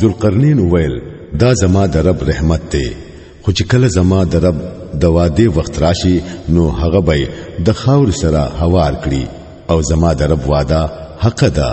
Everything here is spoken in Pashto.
ذوالقرنین ویل دا زما د رب رحمت دی خو چې کله زما د رب د واده وخت راشي نو هغه به د خاور سره هوار کړي او زما د رب واده حق ده